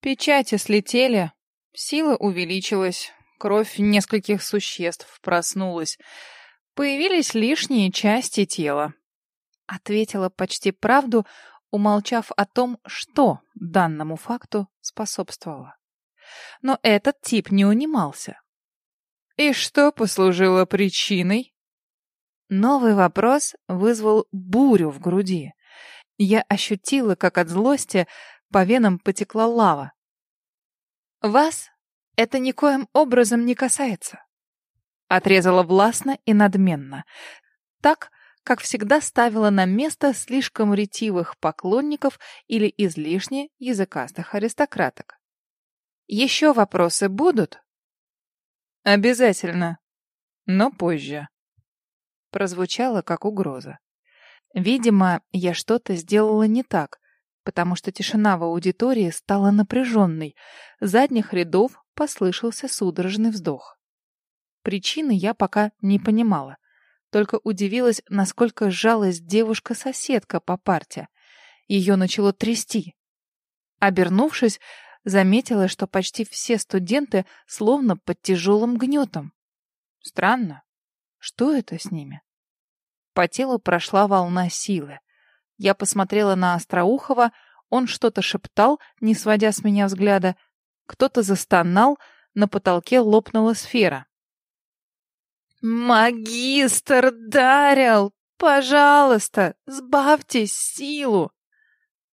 Печати слетели, сила увеличилась, кровь нескольких существ проснулась. Появились лишние части тела. Ответила почти правду, умолчав о том, что данному факту способствовало. Но этот тип не унимался. И что послужило причиной? Новый вопрос вызвал бурю в груди. Я ощутила, как от злости по венам потекла лава. «Вас это никоим образом не касается», — отрезала властно и надменно, так, как всегда ставила на место слишком ретивых поклонников или излишне языкастых аристократок. «Еще вопросы будут?» «Обязательно, но позже», — прозвучало как угроза. Видимо, я что-то сделала не так, потому что тишина в аудитории стала напряженной. С задних рядов послышался судорожный вздох. Причины я пока не понимала. Только удивилась, насколько сжалась девушка-соседка по парте. Ее начало трясти. Обернувшись, заметила, что почти все студенты словно под тяжелым гнетом. Странно. Что это с ними? По телу прошла волна силы. Я посмотрела на Остроухова, он что-то шептал, не сводя с меня взгляда. Кто-то застонал, на потолке лопнула сфера. «Магистр Дарил, пожалуйста, сбавьте силу!»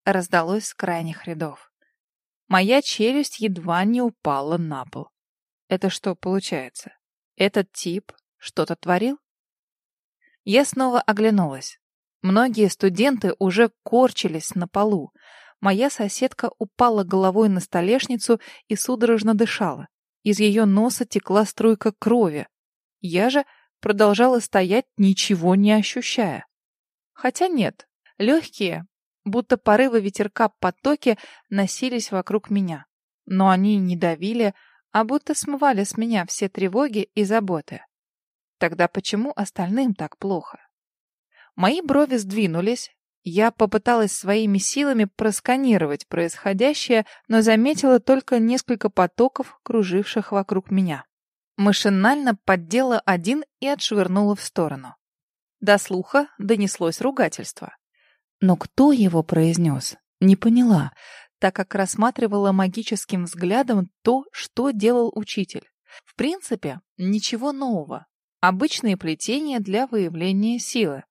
Раздалось с крайних рядов. Моя челюсть едва не упала на пол. Это что получается? Этот тип что-то творил? Я снова оглянулась. Многие студенты уже корчились на полу. Моя соседка упала головой на столешницу и судорожно дышала. Из ее носа текла струйка крови. Я же продолжала стоять, ничего не ощущая. Хотя нет, легкие, будто порывы ветерка потоки, носились вокруг меня. Но они не давили, а будто смывали с меня все тревоги и заботы. Тогда почему остальным так плохо? Мои брови сдвинулись. Я попыталась своими силами просканировать происходящее, но заметила только несколько потоков, круживших вокруг меня. Машинально поддела один и отшвырнула в сторону. До слуха донеслось ругательство. Но кто его произнес, не поняла, так как рассматривала магическим взглядом то, что делал учитель. В принципе, ничего нового. Обычные плетения для выявления силы.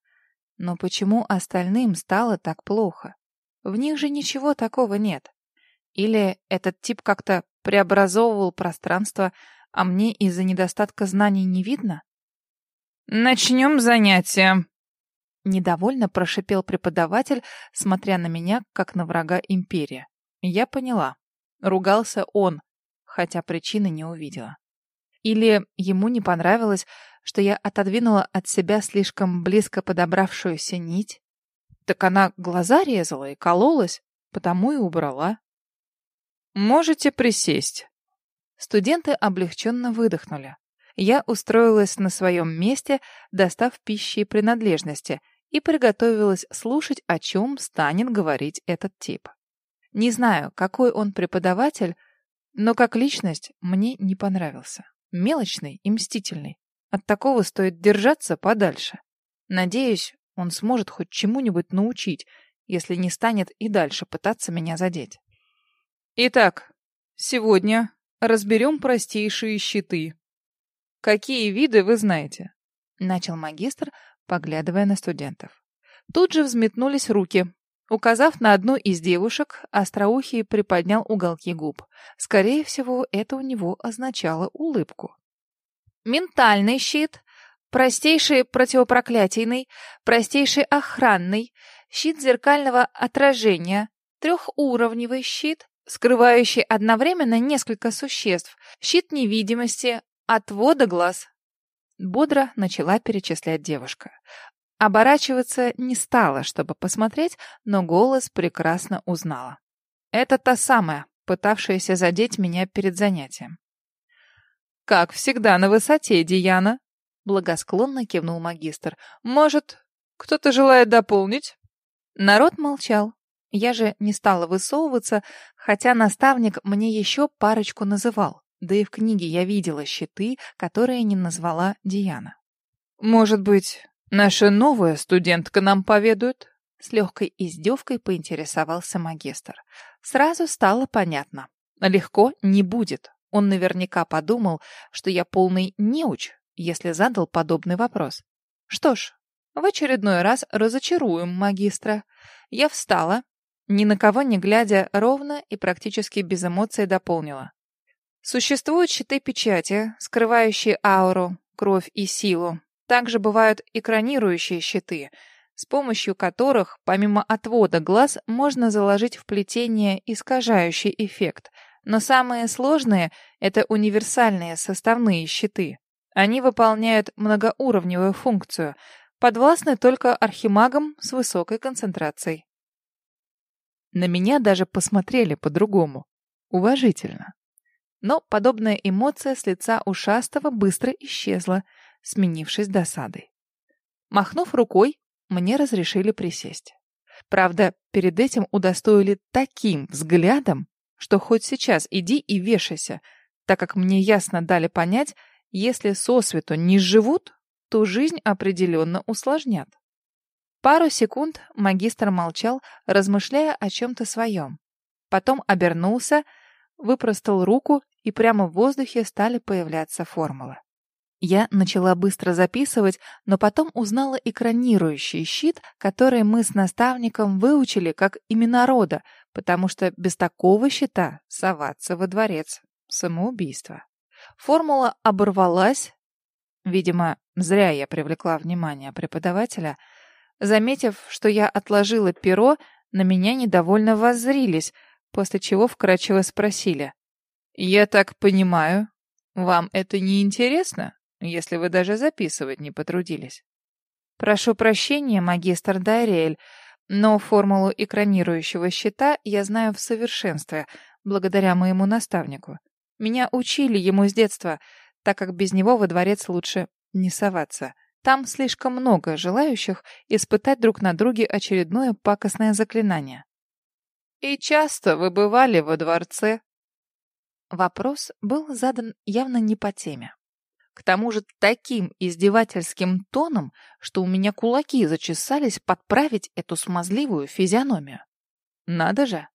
Но почему остальным стало так плохо? В них же ничего такого нет. Или этот тип как-то преобразовывал пространство, а мне из-за недостатка знаний не видно? «Начнем занятие», — недовольно прошипел преподаватель, смотря на меня, как на врага империи. Я поняла. Ругался он, хотя причины не увидела. Или ему не понравилось, что я отодвинула от себя слишком близко подобравшуюся нить. Так она глаза резала и кололась, потому и убрала. «Можете присесть». Студенты облегченно выдохнули. Я устроилась на своем месте, достав пищи и принадлежности, и приготовилась слушать, о чем станет говорить этот тип. Не знаю, какой он преподаватель, но как личность мне не понравился. Мелочный и мстительный. От такого стоит держаться подальше. Надеюсь, он сможет хоть чему-нибудь научить, если не станет и дальше пытаться меня задеть. Итак, сегодня разберем простейшие щиты. Какие виды вы знаете? Начал магистр, поглядывая на студентов. Тут же взметнулись руки. Указав на одну из девушек, Остроухий приподнял уголки губ. Скорее всего, это у него означало улыбку ментальный щит, простейший противопроклятийный, простейший охранный, щит зеркального отражения, трехуровневый щит, скрывающий одновременно несколько существ, щит невидимости, отвода глаз. Бодро начала перечислять девушка. Оборачиваться не стала, чтобы посмотреть, но голос прекрасно узнала. Это та самая, пытавшаяся задеть меня перед занятием. «Как всегда на высоте, Диана», — благосклонно кивнул магистр. «Может, кто-то желает дополнить?» Народ молчал. Я же не стала высовываться, хотя наставник мне еще парочку называл. Да и в книге я видела щиты, которые не назвала Диана. «Может быть, наша новая студентка нам поведает?» С легкой издевкой поинтересовался магистр. Сразу стало понятно. Легко не будет. Он наверняка подумал, что я полный неуч, если задал подобный вопрос. Что ж, в очередной раз разочаруем магистра. Я встала, ни на кого не глядя, ровно и практически без эмоций дополнила. Существуют щиты печати, скрывающие ауру, кровь и силу. Также бывают экранирующие щиты, с помощью которых, помимо отвода глаз, можно заложить в плетение искажающий эффект. Но самые сложные — это универсальные составные щиты. Они выполняют многоуровневую функцию, подвластны только архимагам с высокой концентрацией. На меня даже посмотрели по-другому, уважительно. Но подобная эмоция с лица ушастого быстро исчезла, сменившись досадой. Махнув рукой, мне разрешили присесть. Правда, перед этим удостоили таким взглядом, что хоть сейчас иди и вешайся, так как мне ясно дали понять, если сосвету не живут, то жизнь определенно усложнят. Пару секунд магистр молчал, размышляя о чем-то своем. Потом обернулся, выпростал руку, и прямо в воздухе стали появляться формулы. Я начала быстро записывать, но потом узнала экранирующий щит, который мы с наставником выучили как имена рода, потому что без такого щита соваться во дворец — самоубийство. Формула оборвалась. Видимо, зря я привлекла внимание преподавателя — Заметив, что я отложила перо, на меня недовольно воззрились, после чего вкратчиво спросили. «Я так понимаю, вам это не интересно, если вы даже записывать не потрудились?» «Прошу прощения, магистр Дайриэль, но формулу экранирующего щита я знаю в совершенстве, благодаря моему наставнику. Меня учили ему с детства, так как без него во дворец лучше не соваться». Там слишком много желающих испытать друг на друге очередное пакостное заклинание. «И часто вы бывали во дворце?» Вопрос был задан явно не по теме. К тому же таким издевательским тоном, что у меня кулаки зачесались подправить эту смазливую физиономию. Надо же,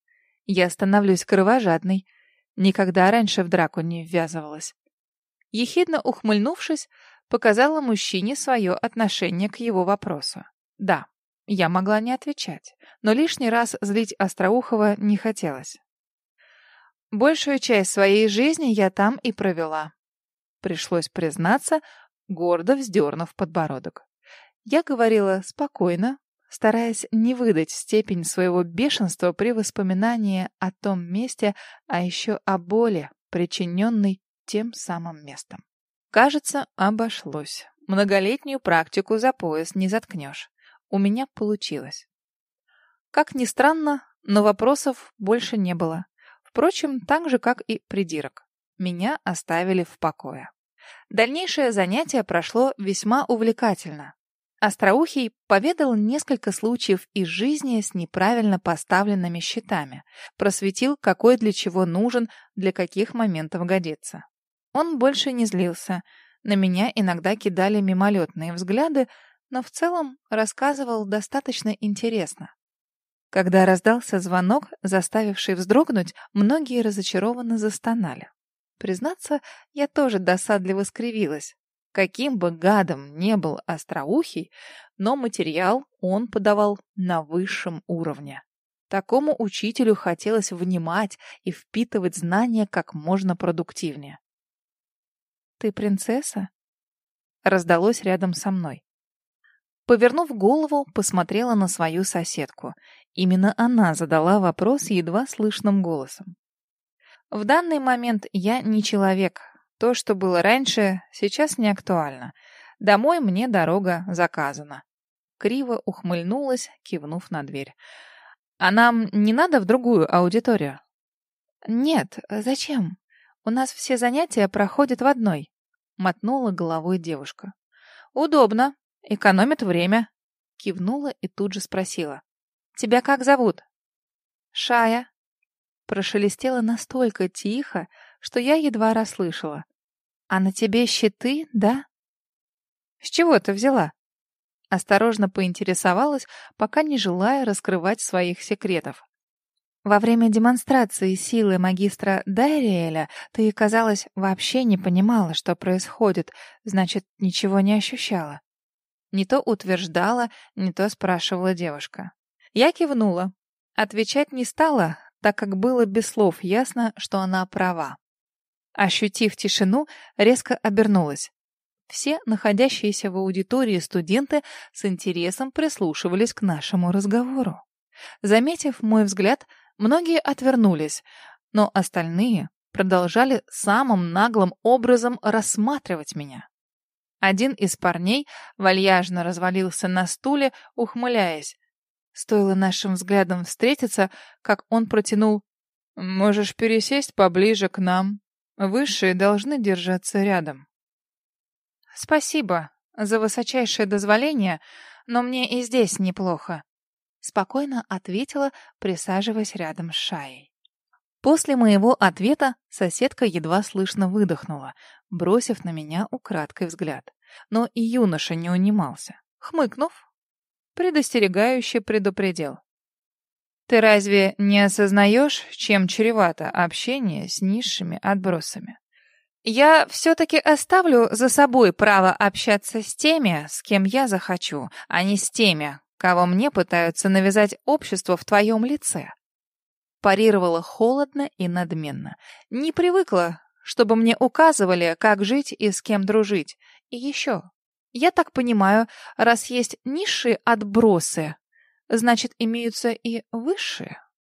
я становлюсь кровожадной. Никогда раньше в драку не ввязывалась. Ехидно ухмыльнувшись, показала мужчине свое отношение к его вопросу. Да, я могла не отвечать, но лишний раз злить Остроухова не хотелось. Большую часть своей жизни я там и провела. Пришлось признаться, гордо вздернув подбородок. Я говорила спокойно, стараясь не выдать степень своего бешенства при воспоминании о том месте, а еще о боли, причиненной тем самым местом. Кажется, обошлось. Многолетнюю практику за пояс не заткнешь. У меня получилось. Как ни странно, но вопросов больше не было. Впрочем, так же, как и придирок. Меня оставили в покое. Дальнейшее занятие прошло весьма увлекательно. Остроухий поведал несколько случаев из жизни с неправильно поставленными счетами, просветил, какой для чего нужен, для каких моментов годится. Он больше не злился. На меня иногда кидали мимолетные взгляды, но в целом рассказывал достаточно интересно. Когда раздался звонок, заставивший вздрогнуть, многие разочарованно застонали. Признаться, я тоже досадливо скривилась. Каким бы гадом не был остроухий, но материал он подавал на высшем уровне. Такому учителю хотелось внимать и впитывать знания как можно продуктивнее. «Ты принцесса?» Раздалось рядом со мной. Повернув голову, посмотрела на свою соседку. Именно она задала вопрос едва слышным голосом. В данный момент я не человек. То, что было раньше, сейчас не актуально. Домой мне дорога заказана. Криво ухмыльнулась, кивнув на дверь. А нам не надо в другую аудиторию? Нет, зачем? У нас все занятия проходят в одной мотнула головой девушка. Удобно, экономит время. Кивнула и тут же спросила. Тебя как зовут? Шая!» Прошелестело настолько тихо, что я едва расслышала. «А на тебе щиты, да?» «С чего ты взяла?» Осторожно поинтересовалась, пока не желая раскрывать своих секретов. Во время демонстрации силы магистра Дайриэля ты, казалось, вообще не понимала, что происходит, значит, ничего не ощущала. Не то утверждала, не то спрашивала девушка. Я кивнула. Отвечать не стала, так как было без слов ясно, что она права. Ощутив тишину, резко обернулась. Все находящиеся в аудитории студенты с интересом прислушивались к нашему разговору. Заметив мой взгляд, Многие отвернулись, но остальные продолжали самым наглым образом рассматривать меня. Один из парней вальяжно развалился на стуле, ухмыляясь. Стоило нашим взглядом встретиться, как он протянул «Можешь пересесть поближе к нам. Высшие должны держаться рядом». «Спасибо за высочайшее дозволение, но мне и здесь неплохо», спокойно ответила, присаживаясь рядом с Шаей. После моего ответа соседка едва слышно выдохнула, бросив на меня украдкой взгляд. Но и юноша не унимался. Хмыкнув, предостерегающе предупредил. «Ты разве не осознаешь, чем чревато общение с низшими отбросами?» Я все-таки оставлю за собой право общаться с теми, с кем я захочу, а не с теми, кого мне пытаются навязать общество в твоем лице. Парировала холодно и надменно. Не привыкла, чтобы мне указывали, как жить и с кем дружить. И еще. Я так понимаю, раз есть низшие отбросы, значит, имеются и высшие.